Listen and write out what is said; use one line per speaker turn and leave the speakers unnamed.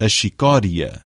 a Chicória.